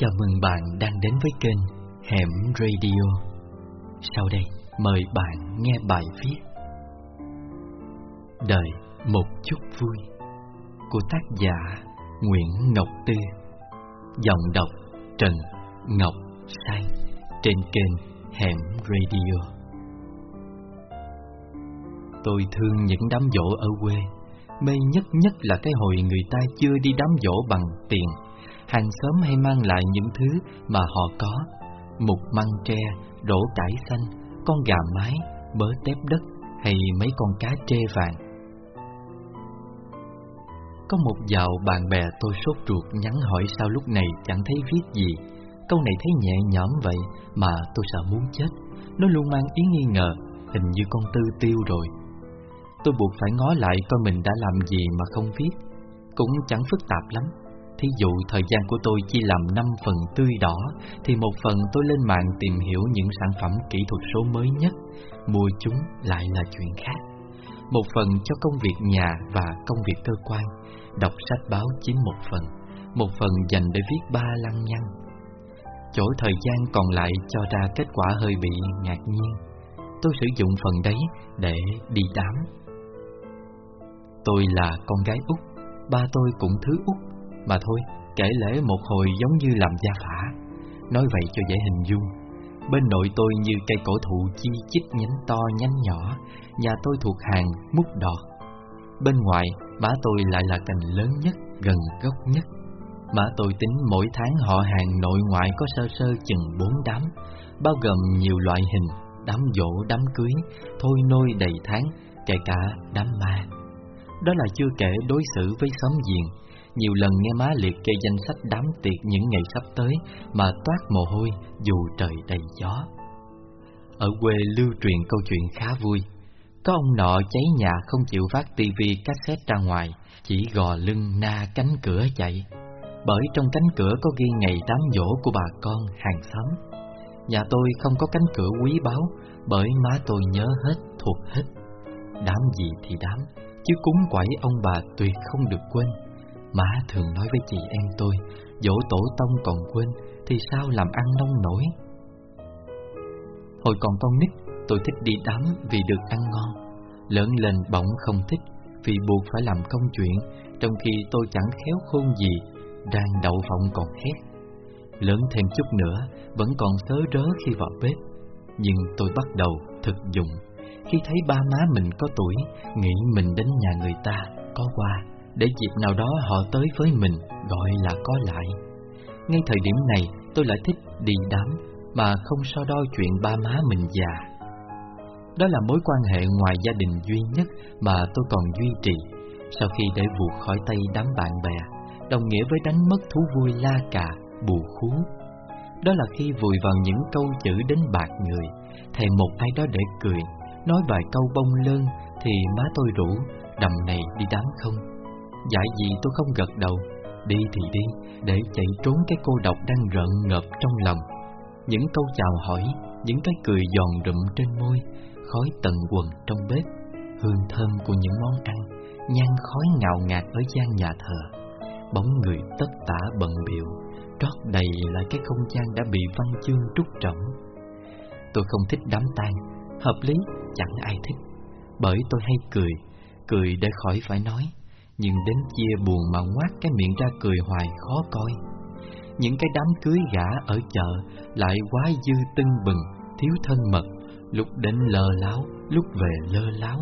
Chào mừng bạn đang đến với kênh Hẻm Radio. Sau đây, mời bạn nghe bài viết Đời một chút vui của tác giả Nguyễn Ngọc Tư. Giọng đọc Trần Ngọc Sai trên kênh Hẻm Radio. Tôi thương những đám dỗ ở quê. Mê nhất nhất là cái hồi người ta chưa đi đám dỗ bằng tiền hàng xóm hay mang lại những thứ mà họ có. Một măng tre, đổ cải xanh, con gà mái, bớ tép đất hay mấy con cá trê vàng. Có một dạo bạn bè tôi sốt ruột nhắn hỏi sao lúc này chẳng thấy viết gì. Câu này thấy nhẹ nhõm vậy mà tôi sợ muốn chết. Nó luôn mang ý nghi ngờ, hình như con tư tiêu rồi. Tôi buộc phải ngó lại coi mình đã làm gì mà không viết. Cũng chẳng phức tạp lắm. Thí dụ thời gian của tôi chỉ làm 5 phần tươi đỏ, Thì một phần tôi lên mạng tìm hiểu những sản phẩm kỹ thuật số mới nhất, Mua chúng lại là chuyện khác. Một phần cho công việc nhà và công việc cơ quan, Đọc sách báo chiếm một phần Một phần dành để viết ba lăng nhăng. Chỗ thời gian còn lại cho ra kết quả hơi bị ngạc nhiên, Tôi sử dụng phần đấy để đi đám. Tôi là con gái út Ba tôi cũng thứ út mà thôi, kể lễ một hồi giống như làm gia phả. Nói vậy cho dễ hình dung. Bên nội tôi như cây cổ thụ chi chít nhánh to nhánh nhỏ. Nhà tôi thuộc hàng mút đọt. Bên ngoài, má tôi lại là cành lớn nhất, gần gốc nhất. Má tôi tính mỗi tháng họ hàng nội ngoại có sơ sơ chừng bốn đám Bao gồm nhiều loại hình, đám dỗ, đám cưới, thôi nôi đầy tháng, kể cả đám ma. Đó là chưa kể đối xử với xóm giềng nhiều lần nghe má liệt kê danh sách đám tiệc những ngày sắp tới mà toát mồ hôi dù trời đầy gió. Ở quê lưu truyền câu chuyện khá vui. Có ông nọ cháy nhà không chịu phát tivi cassette ra ngoài, chỉ gò lưng na cánh cửa chạy. Bởi trong cánh cửa có ghi ngày đám dỗ của bà con hàng xóm. Nhà tôi không có cánh cửa quý báu, bởi má tôi nhớ hết, thuộc hết. Đám gì thì đám, chứ cúng quẩy ông bà tuyệt không được quên. Má thường nói với chị em tôi, Dỗ tổ tông còn quên, Thì sao làm ăn nông nổi? Hồi còn con nít, Tôi thích đi đám vì được ăn ngon. Lớn lên bỗng không thích, Vì buộc phải làm công chuyện, Trong khi tôi chẳng khéo khôn gì, Đang đậu phòng còn hét. Lớn thêm chút nữa, Vẫn còn sớ rớ khi vào bếp. Nhưng tôi bắt đầu thực dụng. Khi thấy ba má mình có tuổi, Nghĩ mình đến nhà người ta Có qua để dịp nào đó họ tới với mình gọi là có lại. Ngay thời điểm này tôi lại thích đi đám mà không so đo chuyện ba má mình già. Đó là mối quan hệ ngoài gia đình duy nhất mà tôi còn duy trì sau khi để vụt khỏi tay đám bạn bè, đồng nghĩa với đánh mất thú vui la cà, bù khú. Đó là khi vùi vào những câu chữ đến bạc người, thèm một ai đó để cười, nói vài câu bông lơn thì má tôi rủ, đầm này đi đám không? Giải gì tôi không gật đầu. Đi thì đi, Để chạy trốn cái cô độc đang rợn ngợp trong lòng. Những câu chào hỏi, Những cái cười giòn rụm trên môi, Khói tận quần trong bếp, Hương thơm của những món ăn, nhan khói ngào ngạt ở gian nhà thờ. Bóng người tất tả bận biệu Trót đầy lại cái không gian đã bị văn chương trúc trọng Tôi không thích đám tang, Hợp lý, chẳng ai thích. Bởi tôi hay cười Cười để khỏi phải nói nhưng đến chia buồn mà ngoác cái miệng ra cười hoài khó coi. Những cái đám cưới gã ở chợ Lại quá dư tưng bừng Thiếu thân mật Lúc đến lơ láo Lúc về lơ láo.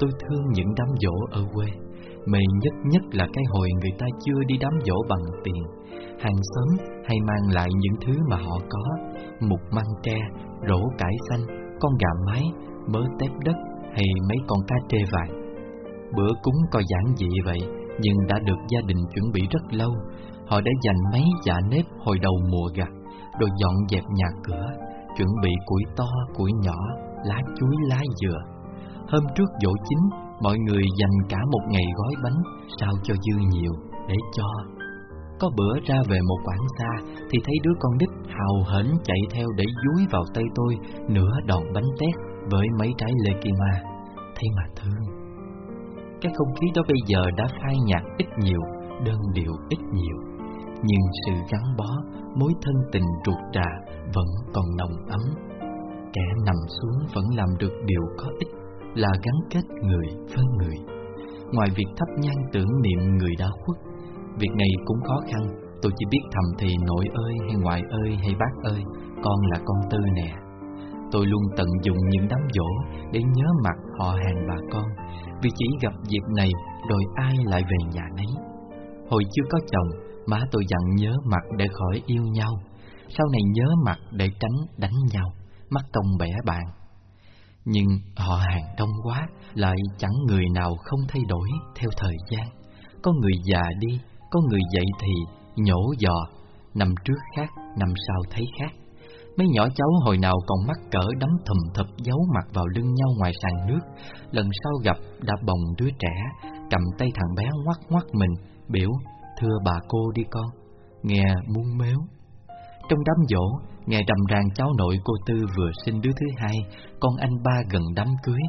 Tôi thương những đám dỗ ở quê. Mê nhất nhất là cái hồi người ta chưa đi đám dỗ bằng tiền. Hàng xóm hay mang lại những thứ mà họ có. Mục măng tre, rổ cải xanh, con gà mái, mớ tép đất hay mấy con cá trê vàng. Bữa cúng coi giản dị vậy Nhưng đã được gia đình chuẩn bị rất lâu. Họ đã dành mấy dạ nếp hồi đầu mùa gặt Rồi dọn dẹp nhà cửa Chuẩn bị củi to, củi nhỏ Lá chuối, lá dừa. Hôm trước dỗ chính Mọi người dành cả một ngày gói bánh Sao cho dư nhiều để cho. Có bữa ra về một quãng xa Thì thấy đứa con nít hào hển chạy theo Để dúi vào tay tôi Nửa đòn bánh tét với mấy trái lê kim ma. Thế mà thương cái không khí đó bây giờ đã phai nhạt ít nhiều, đơn điệu ít nhiều Nhưng sự gắn bó, mối thân tình ruột trà vẫn còn nồng ấm. Kẻ nằm xuống vẫn làm được điều có ích là gắn kết người với người. Ngoài việc thắp nhang tưởng niệm người đã khuất, việc này cũng khó khăn, tôi chỉ biết thầm thì nội ơi hay ngoại ơi hay bác ơi, con là con tư nè. Tôi luôn tận dụng những đám dỗ để nhớ mặt họ hàng bà con, vì chỉ gặp dịp này rồi ai lại về nhà nấy. Hồi chưa có chồng, má tôi dặn nhớ mặt để khỏi yêu nhau, sau này nhớ mặt để tránh đánh nhau, mắt công bẻ bạn. Nhưng họ hàng đông quá, lại chẳng người nào không thay đổi theo thời gian. Có người già đi, có người dậy thì nhổ dò năm trước khác, năm sau thấy khác. Mấy nhỏ cháu hồi nào còn mắc cỡ đấm thùm thập giấu mặt vào lưng nhau ngoài sàn nước, lần sau gặp đã bồng đứa trẻ, cầm tay thằng bé ngoắc ngoắc mình, biểu, thưa bà cô đi con, nghe muôn méo. Trong đám dỗ, nghe đầm ràng cháu nội cô Tư vừa sinh đứa thứ hai, con anh ba gần đám cưới.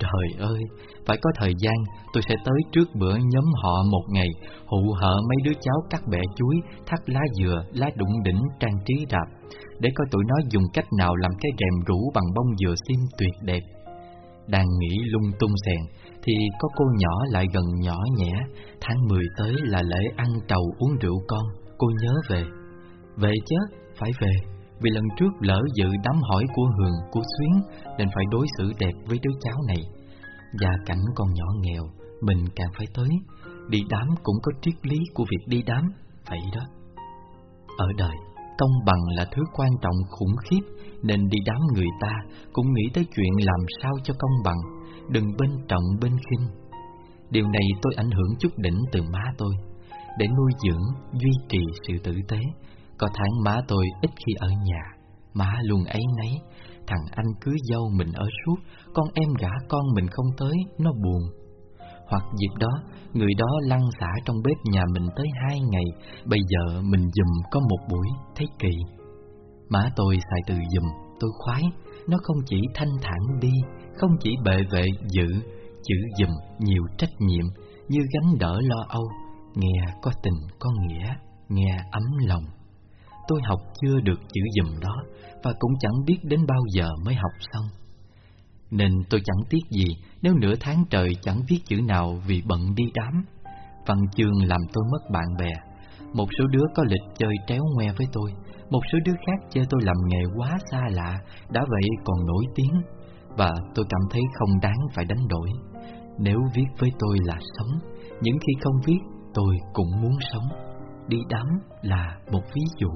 Trời ơi, phải có thời gian, tôi sẽ tới trước bữa nhóm họ một ngày, hụ hở mấy đứa cháu cắt bẹ chuối, thắt lá dừa, lá đụng đỉnh trang trí rạp, để coi tụi nó dùng cách nào làm cái rèm rủ bằng bông dừa xiêm tuyệt đẹp. Đang nghĩ lung tung xèn, thì có cô nhỏ lại gần nhỏ nhẹ, tháng 10 tới là lễ ăn trầu uống rượu con, cô nhớ về. Về chứ, phải về, vì lần trước lỡ dự đám hỏi của Hường, của Xuyến, nên phải đối xử đẹp với đứa cháu này. Gia cảnh còn nhỏ nghèo, mình càng phải tới, đi đám cũng có triết lý của việc đi đám, vậy đó. Ở đời, công bằng là thứ quan trọng khủng khiếp, nên đi đám người ta cũng nghĩ tới chuyện làm sao cho công bằng, đừng bên trọng bên khinh. Điều này tôi ảnh hưởng chút đỉnh từ má tôi, để nuôi dưỡng, duy trì sự tử tế. Có tháng má tôi ít khi ở nhà, má luôn ấy nấy, thằng anh cưới dâu mình ở suốt, con em gả con mình không tới, nó buồn. Hoặc dịp đó, người đó lăn xả trong bếp nhà mình tới hai ngày, bây giờ mình dùm có một buổi, thấy kỳ. Má tôi xài từ dùm, tôi khoái, nó không chỉ thanh thản đi, không chỉ bệ vệ dự, chữ dùm nhiều trách nhiệm, như gánh đỡ lo âu, nghe có tình có nghĩa, nghe ấm lòng. Tôi học chưa được chữ dùm đó, và cũng chẳng biết đến bao giờ mới học xong. Nên tôi chẳng tiếc gì nếu nửa tháng trời chẳng viết chữ nào vì bận đi đám. Văn chương làm tôi mất bạn bè. Một số đứa có lịch chơi tréo ngoe với tôi, một số đứa khác chơi tôi làm nghề quá xa lạ, đã vậy còn nổi tiếng. Và tôi cảm thấy không đáng phải đánh đổi. Nếu viết với tôi là sống, những khi không viết tôi cũng muốn sống. Đi đám là một ví dụ.